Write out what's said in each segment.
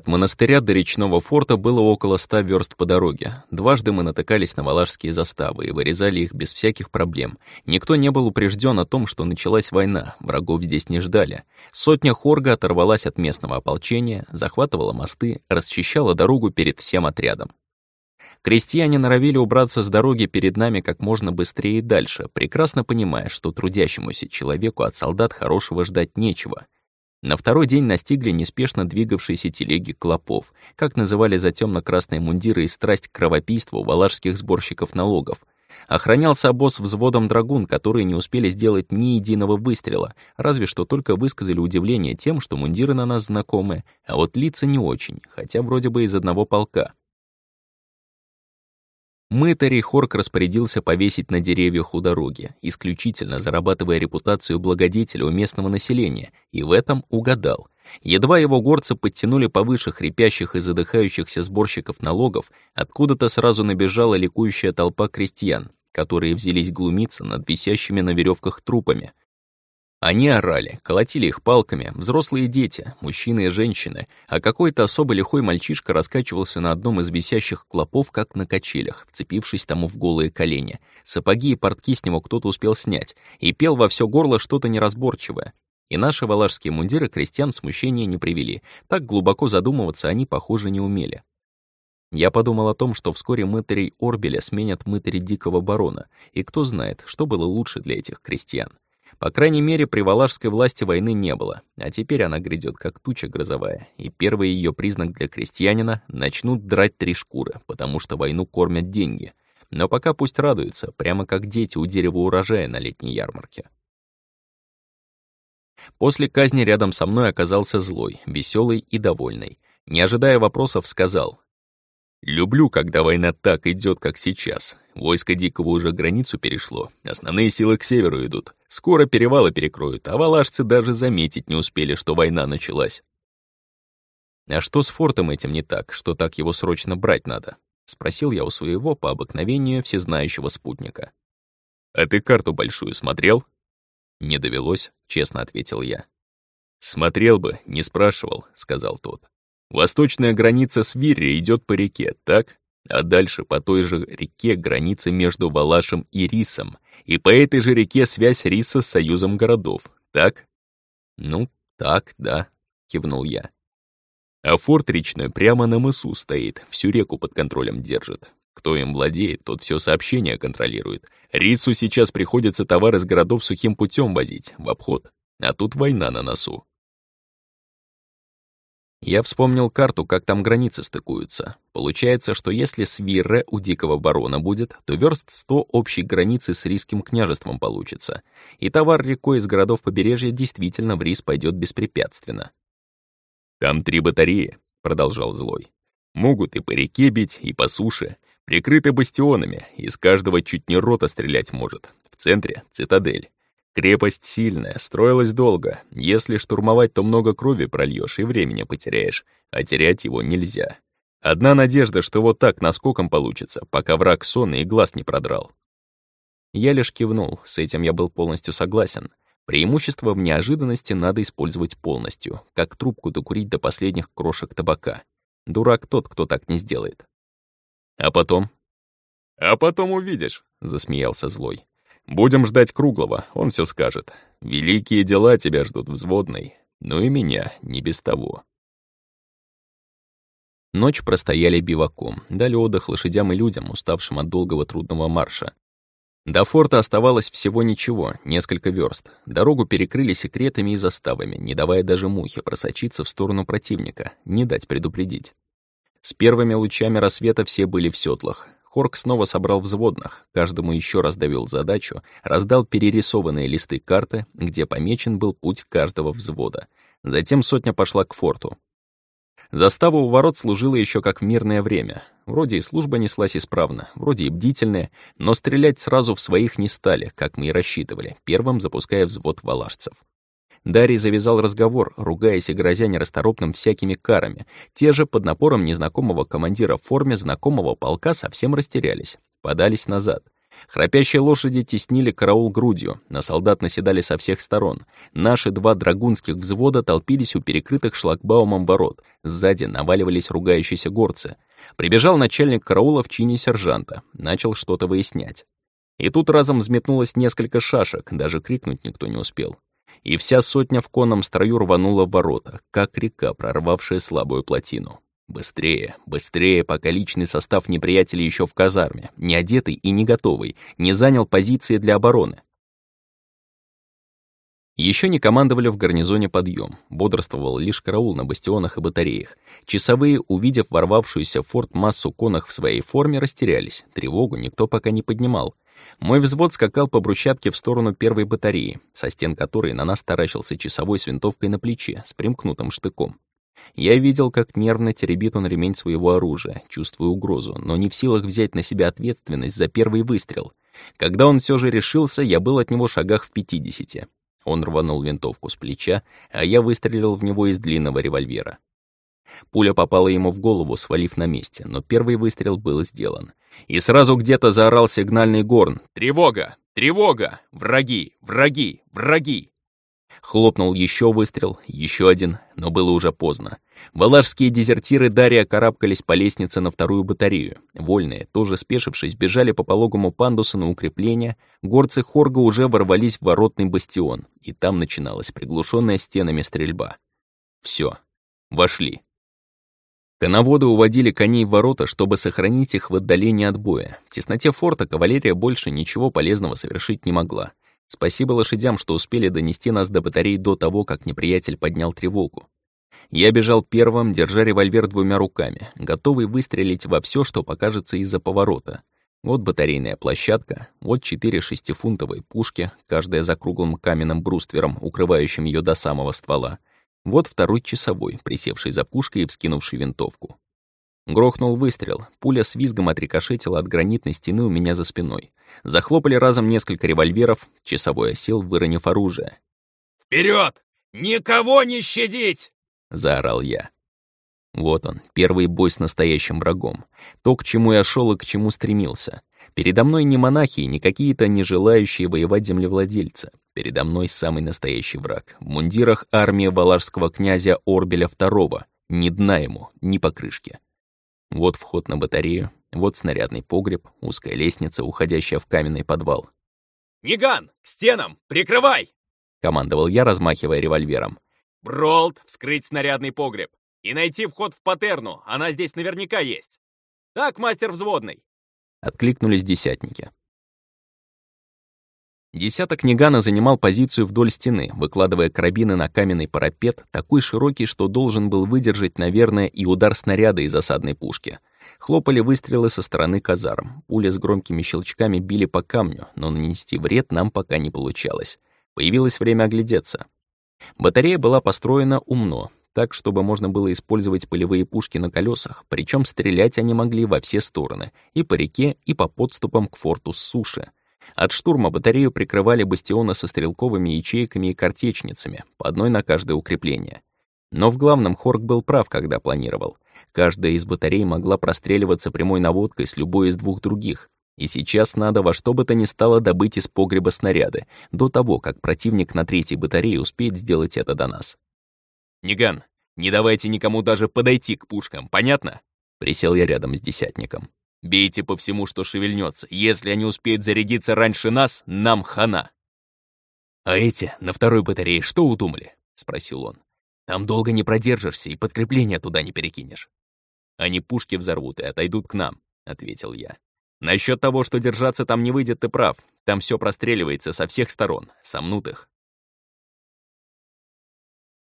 От монастыря до речного форта было около ста верст по дороге. Дважды мы натыкались на валашские заставы и вырезали их без всяких проблем. Никто не был упрежден о том, что началась война, врагов здесь не ждали. Сотня хорга оторвалась от местного ополчения, захватывала мосты, расчищала дорогу перед всем отрядом. Крестьяне норовили убраться с дороги перед нами как можно быстрее и дальше, прекрасно понимая, что трудящемуся человеку от солдат хорошего ждать нечего — на второй день настигли неспешно двигавшиеся телеги клопов, как называли за темно красные мундиры и страсть к кровопийству валашских сборщиков налогов. Охранялся обоз взводом драгун, которые не успели сделать ни единого выстрела, разве что только высказали удивление тем, что мундиры на нас знакомы, а вот лица не очень, хотя вроде бы из одного полка. Мытарь Хорк распорядился повесить на деревьях у дороги, исключительно зарабатывая репутацию благодетеля у местного населения, и в этом угадал. Едва его горцы подтянули повыше хрипящих и задыхающихся сборщиков налогов, откуда-то сразу набежала ликующая толпа крестьян, которые взялись глумиться над висящими на веревках трупами, они орали, колотили их палками, взрослые дети, мужчины и женщины, а какой-то особо лихой мальчишка раскачивался на одном из висящих клопов, как на качелях, вцепившись тому в голые колени. Сапоги и портки с него кто-то успел снять, и пел во все горло что-то неразборчивое. И наши валашские мундиры крестьян смущения не привели, так глубоко задумываться они, похоже, не умели. Я подумал о том, что вскоре мытарей Орбеля сменят мытари Дикого Барона, и кто знает, что было лучше для этих крестьян. По крайней мере, при валашской власти войны не было, а теперь она грядет как туча грозовая, и первый ее признак для крестьянина — начнут драть три шкуры, потому что войну кормят деньги. Но пока пусть радуются, прямо как дети у дерева урожая на летней ярмарке. После казни рядом со мной оказался злой, веселый и довольный. Не ожидая вопросов, сказал, Люблю, когда война так идет, как сейчас. Войско Дикого уже границу перешло, основные силы к северу идут. Скоро перевалы перекроют, а валашцы даже заметить не успели, что война началась. А что с фортом этим не так, что так его срочно брать надо? Спросил я у своего по обыкновению всезнающего спутника. «А ты карту большую смотрел?» «Не довелось», — честно ответил я. «Смотрел бы, не спрашивал», — сказал тот. Восточная граница Свирри идет по реке, так? А дальше по той же реке граница между Валашем и Рисом, и по этой же реке связь Риса с союзом городов, так? Ну, так, да, кивнул я. А форт речной прямо на мысу стоит, всю реку под контролем держит. Кто им владеет, тот все сообщение контролирует. Рису сейчас приходится товары с городов сухим путем возить, в обход. А тут война на носу. Я вспомнил карту, как там границы стыкуются. Получается, что если Свирре у Дикого Барона будет, то верст 100 общей границы с Рисским княжеством получится. И товар рекой из городов побережья действительно в Рис пойдет беспрепятственно. «Там три батареи», — продолжал Злой. «Могут и по реке бить, и по суше. Прикрыты бастионами, из каждого чуть не рота стрелять может. В центре — цитадель. Крепость сильная, строилась долго. Если штурмовать, то много крови прольешь и времени потеряешь, а терять его нельзя. Одна надежда, что вот так наскоком получится, пока враг сонный и глаз не продрал. Я лишь кивнул, с этим я был полностью согласен. Преимущество в неожиданности надо использовать полностью, как трубку докурить до последних крошек табака. Дурак тот, кто так не сделает. А потом? «А потом увидишь», — засмеялся злой. Будем ждать Круглого, он все скажет. Великие дела тебя ждут взводный, ну и меня, не без того. Ночь простояли биваком, дали отдых лошадям и людям, уставшим от долгого трудного марша. До форта оставалось всего ничего, несколько верст. Дорогу перекрыли секретами и заставами, не давая даже мухе просочиться в сторону противника, не дать предупредить. С первыми лучами рассвета все были в седлах. Хорк снова собрал взводных, каждому еще раз довел задачу, раздал перерисованные листы карты, где помечен был путь каждого взвода. Затем сотня пошла к форту. Застава у ворот служила еще как в мирное время. Вроде и служба неслась исправно, вроде и бдительная, но стрелять сразу в своих не стали, как мы и рассчитывали, первым запуская взвод валашцев. Дарий завязал разговор, ругаясь и грозя нерасторопным всякими карами. Те же под напором незнакомого командира в форме знакомого полка совсем растерялись, подались назад. Храпящие лошади теснили караул грудью, на солдат наседали со всех сторон. Наши два драгунских взвода толпились у перекрытых шлагбаумом ворот. Сзади наваливались ругающиеся горцы. Прибежал начальник караула в чине сержанта, начал что-то выяснять. И тут разом взметнулось несколько шашек, даже крикнуть никто не успел. И вся сотня в конном строю рванула в ворота, как река, прорвавшая слабую плотину. Быстрее, быстрее, пока личный состав неприятеля еще в казарме, не одетый и не готовый, не занял позиции для обороны. Еще не командовали в гарнизоне подъем, бодрствовал лишь караул на бастионах и батареях. Часовые, увидев ворвавшуюся в форт массу конных в своей форме, растерялись, тревогу никто пока не поднимал. Мой взвод скакал по брусчатке в сторону первой батареи, со стен которой на нас таращился часовой с винтовкой на плече, с примкнутым штыком. Я видел, как нервно теребит он ремень своего оружия, чувствуя угрозу, но не в силах взять на себя ответственность за первый выстрел. Когда он все же решился, я был от него в шагах в пятидесяти. Он рванул винтовку с плеча, а я выстрелил в него из длинного револьвера. Пуля попала ему в голову, свалив на месте, но первый выстрел был сделан. И сразу где-то заорал сигнальный горн. «Тревога! Тревога! Враги! Враги! Враги!» Хлопнул еще выстрел, еще один, но было уже поздно. Валашские дезертиры Дарья карабкались по лестнице на вторую батарею. Вольные, тоже спешившись, бежали по пологому пандусу на укрепление. Горцы Хорга уже ворвались в воротный бастион, и там начиналась приглушенная стенами стрельба. Все, Вошли. Коноводы уводили коней в ворота, чтобы сохранить их в отдалении от боя. В тесноте форта кавалерия больше ничего полезного совершить не могла. Спасибо лошадям, что успели донести нас до батарей до того, как неприятель поднял тревогу. Я бежал первым, держа револьвер двумя руками, готовый выстрелить во все, что покажется из-за поворота. Вот батарейная площадка, вот четыре шестифунтовые пушки, каждая за круглым каменным бруствером, укрывающим ее до самого ствола. Вот второй часовой, присевший за пушкой и вскинувший винтовку. Грохнул выстрел, пуля с визгом отрикошетила от гранитной стены у меня за спиной. Захлопали разом несколько револьверов, часовой осел, выронив оружие. «Вперед! Никого не щадить!» — заорал я. Вот он, первый бой с настоящим врагом. То, к чему я шел и к чему стремился. Передо мной не монахи, не какие-то не желающие воевать землевладельцы. Передо мной самый настоящий враг. В мундирах армии валашского князя Орбеля II. Ни дна ему, ни покрышки. Вот вход на батарею, вот снарядный погреб, узкая лестница, уходящая в каменный подвал. «Ниган, к стенам! Прикрывай!» — командовал я, размахивая револьвером. «Бролт, вскрыть снарядный погреб! И найти вход в патерну, она здесь наверняка есть! Так, мастер взводный!» Откликнулись десятники. Десяток Нигана занимал позицию вдоль стены, выкладывая карабины на каменный парапет, такой широкий, что должен был выдержать, наверное, и удар снаряда из осадной пушки. Хлопали выстрелы со стороны казарм. Пули с громкими щелчками били по камню, но нанести вред нам пока не получалось. Появилось время оглядеться. Батарея была построена умно, так, чтобы можно было использовать полевые пушки на колесах, причем стрелять они могли во все стороны, и по реке, и по подступам к форту с суши. От штурма батарею прикрывали бастионы со стрелковыми ячейками и картечницами, по одной на каждое укрепление. Но в главном Хорк был прав, когда планировал. Каждая из батарей могла простреливаться прямой наводкой с любой из двух других. И сейчас надо во что бы то ни стало добыть из погреба снаряды, до того, как противник на третьей батарее успеет сделать это до нас. «Ниган, не давайте никому даже подойти к пушкам, понятно?» Присел я рядом с десятником. Бейте по всему, что шевельнется. Если они успеют зарядиться раньше нас, нам хана. «А эти, на второй батарее, что удумали?» — спросил он. «Там долго не продержишься и подкрепление туда не перекинешь». «Они пушки взорвут и отойдут к нам», — ответил я. «Насчет того, что держаться там не выйдет, ты прав. Там все простреливается со всех сторон, сомнут их.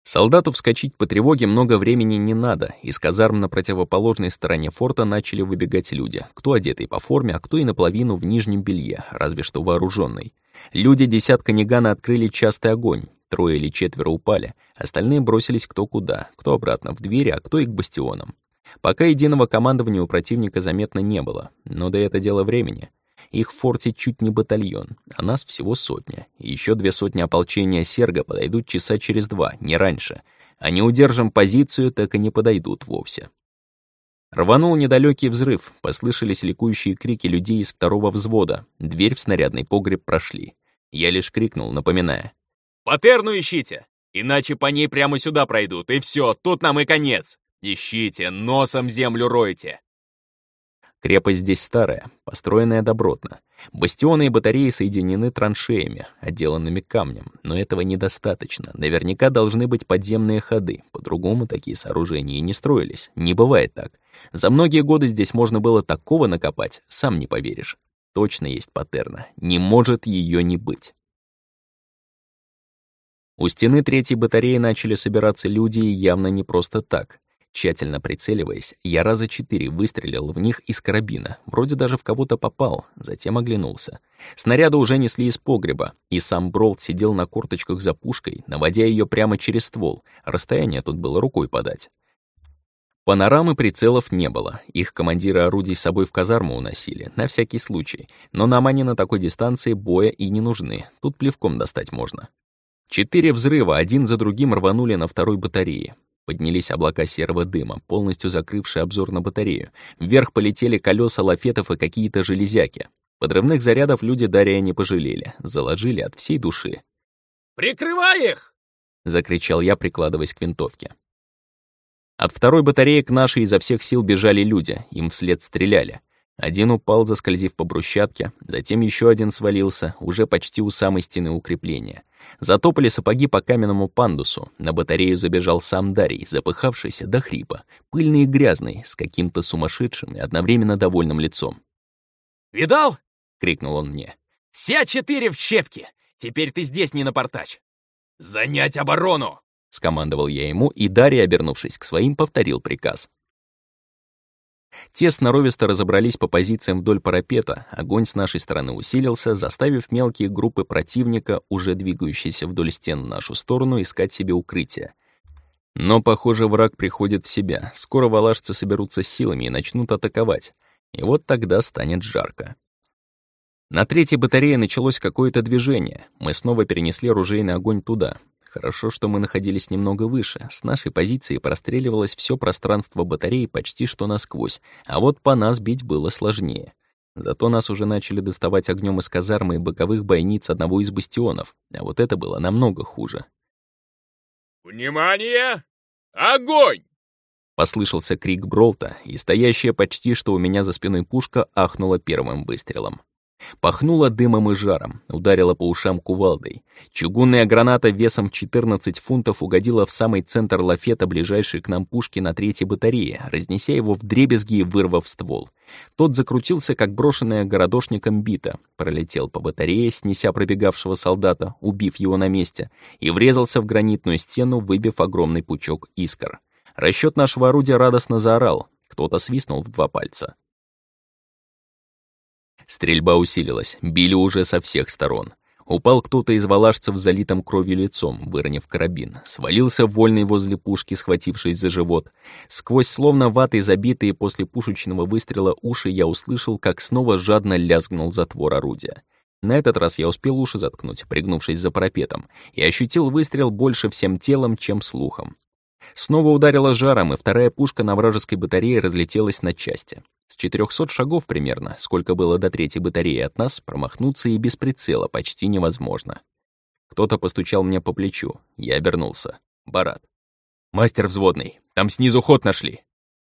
Солдату вскочить по тревоге много времени не надо. Из казарм на противоположной стороне форта начали выбегать люди. Кто одетый по форме, а кто и наполовину в нижнем белье, разве что вооруженный. Люди десятка Нигана открыли частый огонь. Трое или четверо упали. Остальные бросились кто куда, кто обратно в двери, а кто и к бастионам. Пока единого командования у противника заметно не было, но да это дело времени. Их в форте чуть не батальон, а нас всего сотня. И еще две сотни ополчения Серга подойдут часа через два, не раньше. А не удержим позицию, так и не подойдут вовсе. Рванул недалекий взрыв, послышались ликующие крики людей из второго взвода. Дверь в снарядный погреб прошли. Я лишь крикнул, напоминая. «Патерну ищите! Иначе по ней прямо сюда пройдут, и все, тут нам и конец! Ищите, носом землю ройте!» Крепость здесь старая, построенная добротно. Бастионы и батареи соединены траншеями, отделанными камнем, но этого недостаточно. Наверняка должны быть подземные ходы, по-другому такие сооружения и не строились. Не бывает так. За многие годы здесь можно было такого накопать, сам не поверишь. Точно есть паттерна, не может ее не быть. У стены третьей батареи начали собираться люди явно не просто так. Тщательно прицеливаясь, я раза четыре выстрелил в них из карабина, вроде даже в кого-то попал, затем оглянулся. Снаряды уже несли из погреба, и сам Бролт сидел на корточках за пушкой, наводя ее прямо через ствол, расстояние тут было рукой подать. Панорамы прицелов не было, их командиры орудий с собой в казарму уносили, на всякий случай, но нам они на такой дистанции боя и не нужны, тут плевком достать можно. Четыре взрыва один за другим рванули на второй батарее. Поднялись облака серого дыма, полностью закрывшие обзор на батарею. Вверх полетели колеса лафетов и какие-то железяки. Подрывных зарядов люди Дария не пожалели, заложили от всей души. «Прикрывай их!» — закричал я, прикладываясь к винтовке. От второй батареи к нашей изо всех сил бежали люди, им вслед стреляли. Один упал, заскользив по брусчатке, затем еще один свалился, уже почти у самой стены укрепления. Затопали сапоги по каменному пандусу, на батарею забежал сам Дарий, запыхавшийся до хрипа, пыльный и грязный, с каким-то сумасшедшим и одновременно довольным лицом. «Видал?» — крикнул он мне. «Все четыре в щепке! Теперь ты здесь не напортач! Занять оборону!» — скомандовал я ему, и Дарий, обернувшись к своим, повторил приказ. Те сноровисто разобрались по позициям вдоль парапета, огонь с нашей стороны усилился, заставив мелкие группы противника, уже двигающиеся вдоль стен в нашу сторону, искать себе укрытие. Но, похоже, враг приходит в себя. Скоро валашцы соберутся силами и начнут атаковать. И вот тогда станет жарко. На третьей батарее началось какое-то движение. Мы снова перенесли ружейный огонь туда. Хорошо, что мы находились немного выше. С нашей позиции простреливалось все пространство батареи почти что насквозь, а вот по нас бить было сложнее. Зато нас уже начали доставать огнем из казармы и боковых бойниц одного из бастионов, а вот это было намного хуже. «Внимание! Огонь!» Послышался крик Бролта, и стоящая почти что у меня за спиной пушка ахнула первым выстрелом. Пахнуло дымом и жаром, ударило по ушам кувалдой. Чугунная граната весом 14 фунтов угодила в самый центр лафета ближайшей к нам пушки на третьей батарее, разнеся его в дребезги и вырвав ствол. Тот закрутился, как брошенная городошником бита, пролетел по батарее, снеся пробегавшего солдата, убив его на месте, и врезался в гранитную стену, выбив огромный пучок искр. Расчет нашего орудия радостно заорал, кто-то свистнул в два пальца. Стрельба усилилась, били уже со всех сторон. Упал кто-то из валашцев залитым кровью лицом, выронив карабин. Свалился вольный возле пушки, схватившись за живот. Сквозь словно ватой забитые после пушечного выстрела уши я услышал, как снова жадно лязгнул затвор орудия. На этот раз я успел уши заткнуть, пригнувшись за парапетом, и ощутил выстрел больше всем телом, чем слухом. Снова ударило жаром, и вторая пушка на вражеской батарее разлетелась на части. С 400 шагов примерно, сколько было до третьей батареи от нас, промахнуться и без прицела почти невозможно. Кто-то постучал мне по плечу. Я обернулся. Барат. «Мастер взводный, там снизу ход нашли».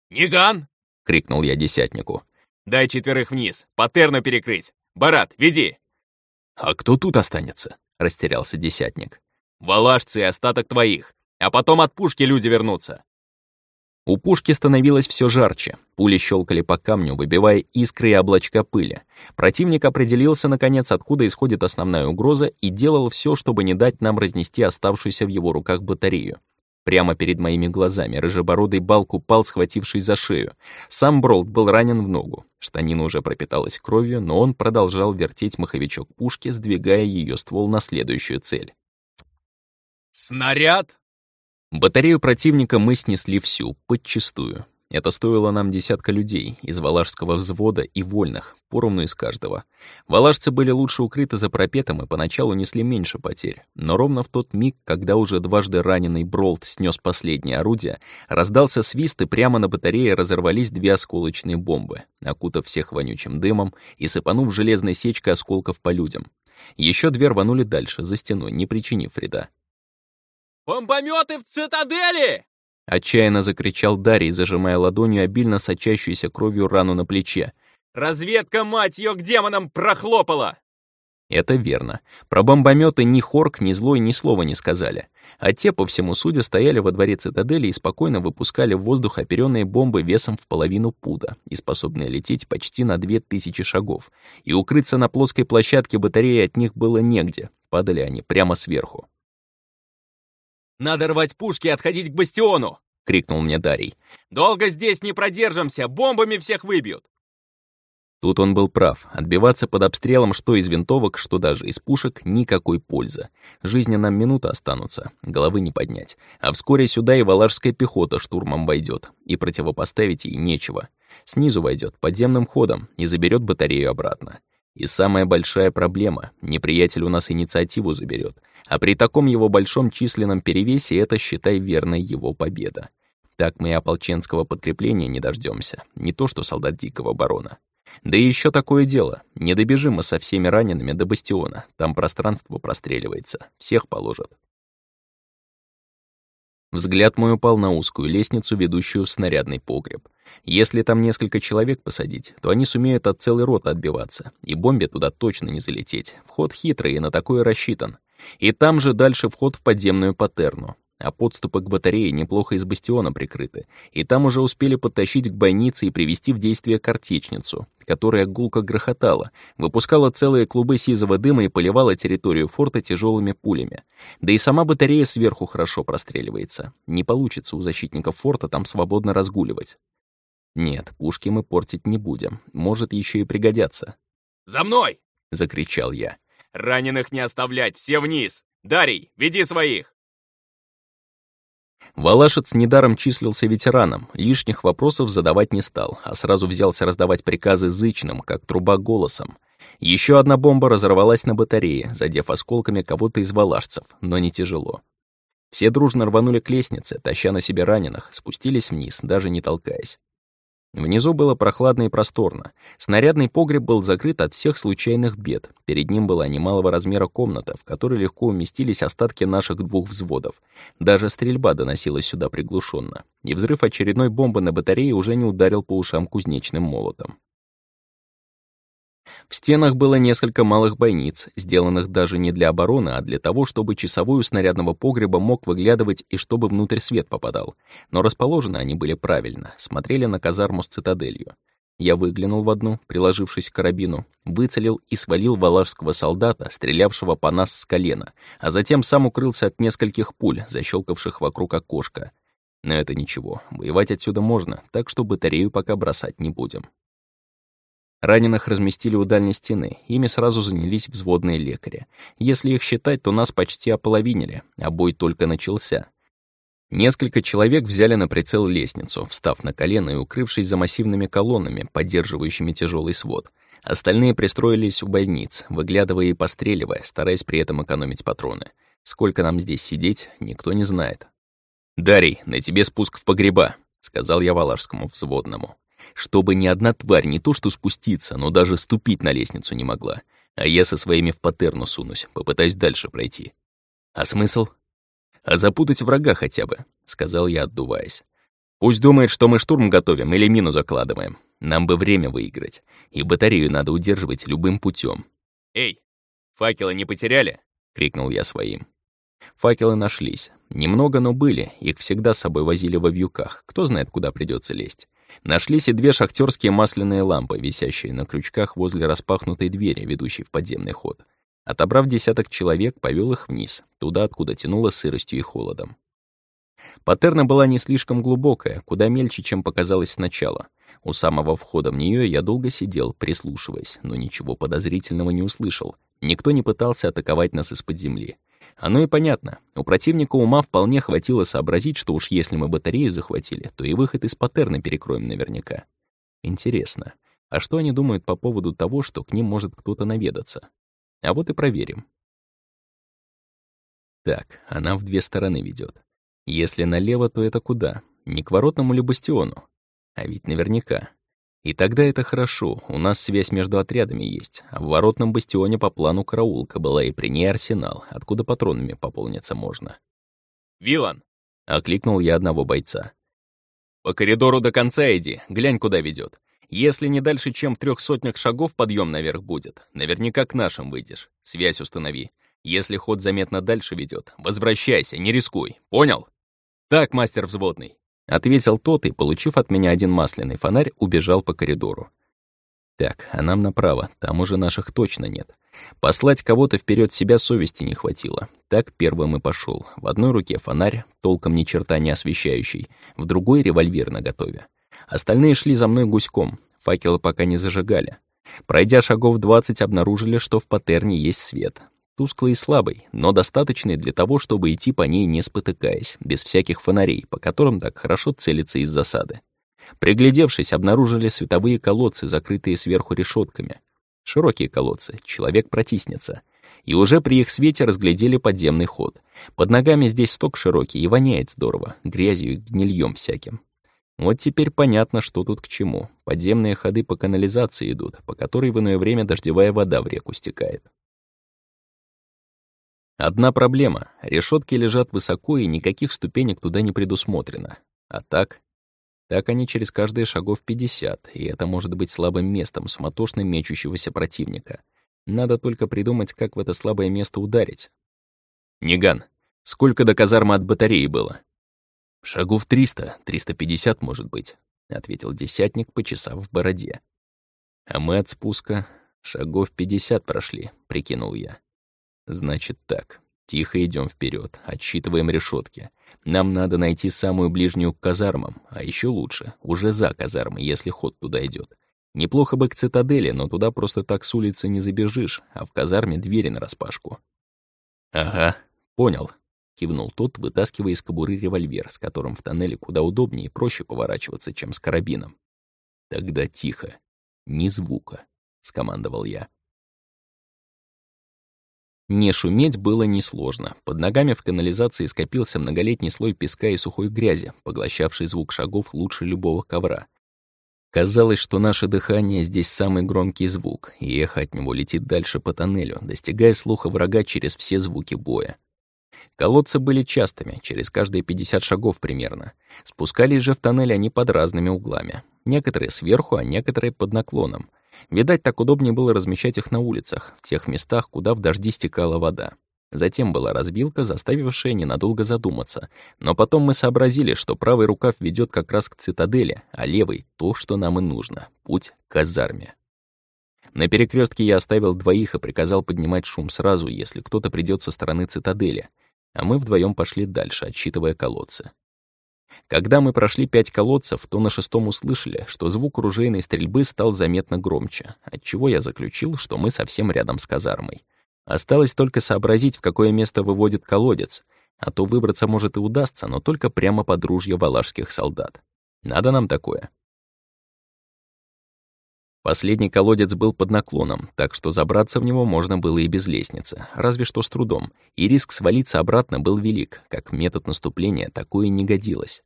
«Ниган!» — крикнул я десятнику. «Дай четверых вниз, патерну перекрыть. Барат, веди!» «А кто тут останется?» — растерялся десятник. «Валашцы и остаток твоих, а потом от пушки люди вернутся. У пушки становилось все жарче. Пули щелкали по камню, выбивая искры и облачка пыли. Противник определился, наконец, откуда исходит основная угроза, и делал все, чтобы не дать нам разнести оставшуюся в его руках батарею. Прямо перед моими глазами рыжебородый балк упал, схвативший за шею. Сам Бролт был ранен в ногу. Штанина уже пропиталась кровью, но он продолжал вертеть маховичок пушки, сдвигая ее ствол на следующую цель. «Снаряд!» Батарею противника мы снесли всю, подчистую. Это стоило нам десятка людей из валашского взвода и вольных, поровну из каждого. Валашцы были лучше укрыты за пропетом и поначалу несли меньше потерь. Но ровно в тот миг, когда уже дважды раненый Бролт снес последнее орудие, раздался свист, и прямо на батарее разорвались две осколочные бомбы, окутав всех вонючим дымом и сыпанув железной сечкой осколков по людям. Еще две рванули дальше, за стеной, не причинив вреда. «Бомбометы в цитадели!» Отчаянно закричал Дарий, зажимая ладонью обильно сочащуюся кровью рану на плече. «Разведка, мать ее, к демонам прохлопала!» Это верно. Про бомбометы ни Хорк, ни Злой ни слова не сказали. А те, по всему судя, стояли во дворе цитадели и спокойно выпускали в воздух оперенные бомбы весом в половину пуда и способные лететь почти на две тысячи шагов. И укрыться на плоской площадке батареи от них было негде. Падали они прямо сверху. «Надо рвать пушки и отходить к бастиону!» — крикнул мне Дарий. «Долго здесь не продержимся, бомбами всех выбьют!» Тут он был прав. Отбиваться под обстрелом что из винтовок, что даже из пушек — никакой пользы. Жизни нам минуты останутся, головы не поднять. А вскоре сюда и валашская пехота штурмом войдет, и противопоставить ей нечего. Снизу войдет подземным ходом и заберет батарею обратно. И самая большая проблема — неприятель у нас инициативу заберет, а при таком его большом численном перевесе это, считай, верная его победа. Так мы и ополченского подкрепления не дождемся, не то что солдат Дикого Барона. Да и еще такое дело, не добежим мы со всеми ранеными до бастиона, там пространство простреливается, всех положат. Взгляд мой упал на узкую лестницу, ведущую в снарядный погреб. Если там несколько человек посадить, то они сумеют от целой роты отбиваться, и бомбе туда точно не залететь. Вход хитрый и на такое рассчитан. И там же дальше вход в подземную патерну а подступы к батарее неплохо из бастиона прикрыты, и там уже успели подтащить к бойнице и привести в действие картечницу, которая гулко грохотала, выпускала целые клубы сизого дыма и поливала территорию форта тяжелыми пулями. Да и сама батарея сверху хорошо простреливается. Не получится у защитников форта там свободно разгуливать. Нет, пушки мы портить не будем, может еще и пригодятся. «За мной!» — закричал я. «Раненых не оставлять, все вниз! Дарий, веди своих!» Валашец недаром числился ветераном, лишних вопросов задавать не стал, а сразу взялся раздавать приказы зычным, как труба голосом. Еще одна бомба разорвалась на батарее, задев осколками кого-то из валашцев, но не тяжело. Все дружно рванули к лестнице, таща на себе раненых, спустились вниз, даже не толкаясь. Внизу было прохладно и просторно. Снарядный погреб был закрыт от всех случайных бед. Перед ним была немалого размера комната, в которой легко уместились остатки наших двух взводов. Даже стрельба доносилась сюда приглушенно. И взрыв очередной бомбы на батарее уже не ударил по ушам кузнечным молотом. В стенах было несколько малых бойниц, сделанных даже не для обороны, а для того, чтобы часовой у снарядного погреба мог выглядывать и чтобы внутрь свет попадал. Но расположены они были правильно, смотрели на казарму с цитаделью. Я выглянул в одну, приложившись к карабину, выцелил и свалил валашского солдата, стрелявшего по нас с колена, а затем сам укрылся от нескольких пуль, защелкавших вокруг окошка. Но это ничего, воевать отсюда можно, так что батарею пока бросать не будем. Раненых разместили у дальней стены, ими сразу занялись взводные лекари. Если их считать, то нас почти ополовинили, а бой только начался. Несколько человек взяли на прицел лестницу, встав на колено и укрывшись за массивными колоннами, поддерживающими тяжелый свод. Остальные пристроились у больниц, выглядывая и постреливая, стараясь при этом экономить патроны. Сколько нам здесь сидеть, никто не знает. «Дарий, на тебе спуск в погреба», — сказал я валашскому взводному чтобы ни одна тварь не то что спуститься, но даже ступить на лестницу не могла. А я со своими в патерну сунусь, попытаюсь дальше пройти. А смысл? А запутать врага хотя бы, сказал я, отдуваясь. Пусть думает, что мы штурм готовим или мину закладываем. Нам бы время выиграть. И батарею надо удерживать любым путем. «Эй, факелы не потеряли?» — крикнул я своим. Факелы нашлись. Немного, но были. Их всегда с собой возили во вьюках. Кто знает, куда придется лезть. Нашлись и две шахтерские масляные лампы, висящие на крючках возле распахнутой двери, ведущей в подземный ход. Отобрав десяток человек, повел их вниз, туда, откуда тянуло сыростью и холодом. Патерна была не слишком глубокая, куда мельче, чем показалось сначала. У самого входа в нее я долго сидел, прислушиваясь, но ничего подозрительного не услышал. Никто не пытался атаковать нас из-под земли. Оно и понятно. У противника ума вполне хватило сообразить, что уж если мы батарею захватили, то и выход из паттерна перекроем наверняка. Интересно, а что они думают по поводу того, что к ним может кто-то наведаться? А вот и проверим. Так, она в две стороны ведет. Если налево, то это куда? Не к воротному ли бастиону? А ведь наверняка. И тогда это хорошо, у нас связь между отрядами есть, а в воротном бастионе по плану караулка была и при ней арсенал, откуда патронами пополниться можно. «Вилан!» — окликнул я одного бойца. «По коридору до конца иди, глянь, куда ведет. Если не дальше, чем в трех сотнях шагов подъем наверх будет, наверняка к нашим выйдешь. Связь установи. Если ход заметно дальше ведет, возвращайся, не рискуй. Понял? Так, мастер взводный. Ответил тот и, получив от меня один масляный фонарь, убежал по коридору. Так, а нам направо, там уже наших точно нет. Послать кого-то вперед себя совести не хватило. Так первым и пошел. В одной руке фонарь, толком ни черта не освещающий, в другой револьвер наготове. Остальные шли за мной гуськом, факелы пока не зажигали. Пройдя шагов двадцать, обнаружили, что в патерне есть свет. Тусклый и слабый, но достаточный для того, чтобы идти по ней не спотыкаясь, без всяких фонарей, по которым так хорошо целиться из засады. Приглядевшись, обнаружили световые колодцы, закрытые сверху решетками. Широкие колодцы, человек протиснется. И уже при их свете разглядели подземный ход. Под ногами здесь сток широкий и воняет здорово, грязью и гнильем всяким. Вот теперь понятно, что тут к чему. Подземные ходы по канализации идут, по которой в иное время дождевая вода в реку стекает. Одна проблема — решетки лежат высоко, и никаких ступенек туда не предусмотрено. А так? Так они через каждые шагов 50, и это может быть слабым местом суматошно мечущегося противника. Надо только придумать, как в это слабое место ударить. «Ниган, сколько до казармы от батареи было?» «Шагов 300, 350, может быть», — ответил десятник, почесав в бороде. «А мы от спуска шагов 50 прошли», — прикинул я. Значит так. Тихо идем вперед, отсчитываем решетки. Нам надо найти самую ближнюю к казармам, а еще лучше, уже за казармой, если ход туда идет. Неплохо бы к цитадели, но туда просто так с улицы не забежишь, а в казарме двери нараспашку. «Ага, понял», — кивнул тот, вытаскивая из кобуры револьвер, с которым в тоннеле куда удобнее и проще поворачиваться, чем с карабином. «Тогда тихо. Ни звука», — скомандовал я. Не шуметь было несложно. Под ногами в канализации скопился многолетний слой песка и сухой грязи, поглощавший звук шагов лучше любого ковра. Казалось, что наше дыхание здесь самый громкий звук, и эхо от него летит дальше по тоннелю, достигая слуха врага через все звуки боя. Колодцы были частыми, через каждые 50 шагов примерно. Спускались же в тоннель они под разными углами. Некоторые сверху, а некоторые под наклоном — Видать, так удобнее было размещать их на улицах, в тех местах, куда в дожди стекала вода. Затем была разбилка, заставившая ненадолго задуматься. Но потом мы сообразили, что правый рукав ведет как раз к цитадели, а левый — то, что нам и нужно — путь к казарме. На перекрестке я оставил двоих и приказал поднимать шум сразу, если кто-то придет со стороны цитадели, а мы вдвоем пошли дальше, отсчитывая колодцы. Когда мы прошли пять колодцев, то на шестом услышали, что звук оружейной стрельбы стал заметно громче, отчего я заключил, что мы совсем рядом с казармой. Осталось только сообразить, в какое место выводит колодец, а то выбраться может и удастся, но только прямо под ружья валашских солдат. Надо нам такое. Последний колодец был под наклоном, так что забраться в него можно было и без лестницы, разве что с трудом, и риск свалиться обратно был велик, как метод наступления такое не годилось.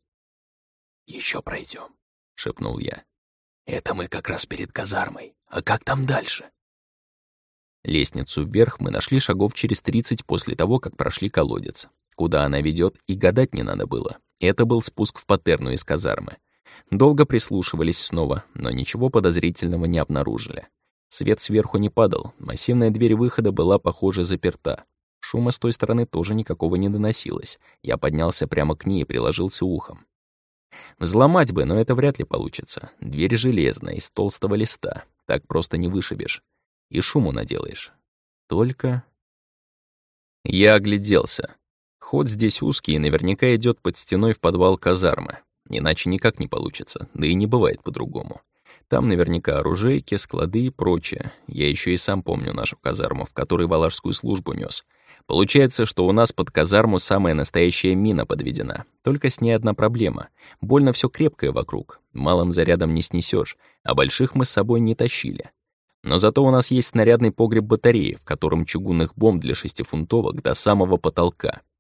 Еще пройдем, шепнул я. «Это мы как раз перед казармой. А как там дальше?» Лестницу вверх мы нашли шагов через тридцать после того, как прошли колодец. Куда она ведет, и гадать не надо было. Это был спуск в патерну из казармы. Долго прислушивались снова, но ничего подозрительного не обнаружили. Свет сверху не падал, массивная дверь выхода была, похоже, заперта. Шума с той стороны тоже никакого не доносилось. Я поднялся прямо к ней и приложился ухом. Взломать бы, но это вряд ли получится. Дверь железная, из толстого листа. Так просто не вышибешь. И шуму наделаешь. Только... Я огляделся. Ход здесь узкий и наверняка идет под стеной в подвал казармы. Иначе никак не получится, да и не бывает по-другому. Там наверняка оружейки, склады и прочее. Я еще и сам помню нашу казарму, в которой валашскую службу нес. Получается, что у нас под казарму самая настоящая мина подведена. Только с ней одна проблема. Больно все крепкое вокруг. Малым зарядом не снесешь, а больших мы с собой не тащили. Но зато у нас есть снарядный погреб батареи, в котором чугунных бомб для шестифунтовок до самого потолка —